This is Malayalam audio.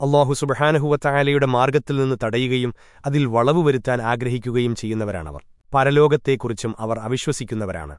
അള്ളാഹു സുബഹാനഹുവത്തായാലയുടെ മാർഗത്തിൽ നിന്ന് തടയുകയും അതിൽ വളവ് വരുത്താൻ ആഗ്രഹിക്കുകയും ചെയ്യുന്നവരാണവർ. പരലോകത്തെക്കുറിച്ചും അവർ അവിശ്വസിക്കുന്നവരാണ്.